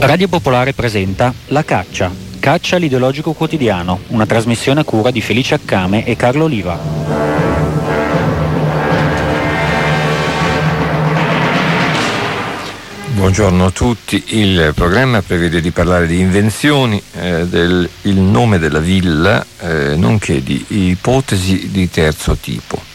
Radio Popolare presenta La Caccia, Caccia all'ideologico quotidiano, una trasmissione a cura di Felice Accame e Carlo Oliva. Buongiorno a tutti, il programma prevede di parlare di invenzioni, eh, del il nome della villa, eh, nonché di ipotesi di terzo tipo.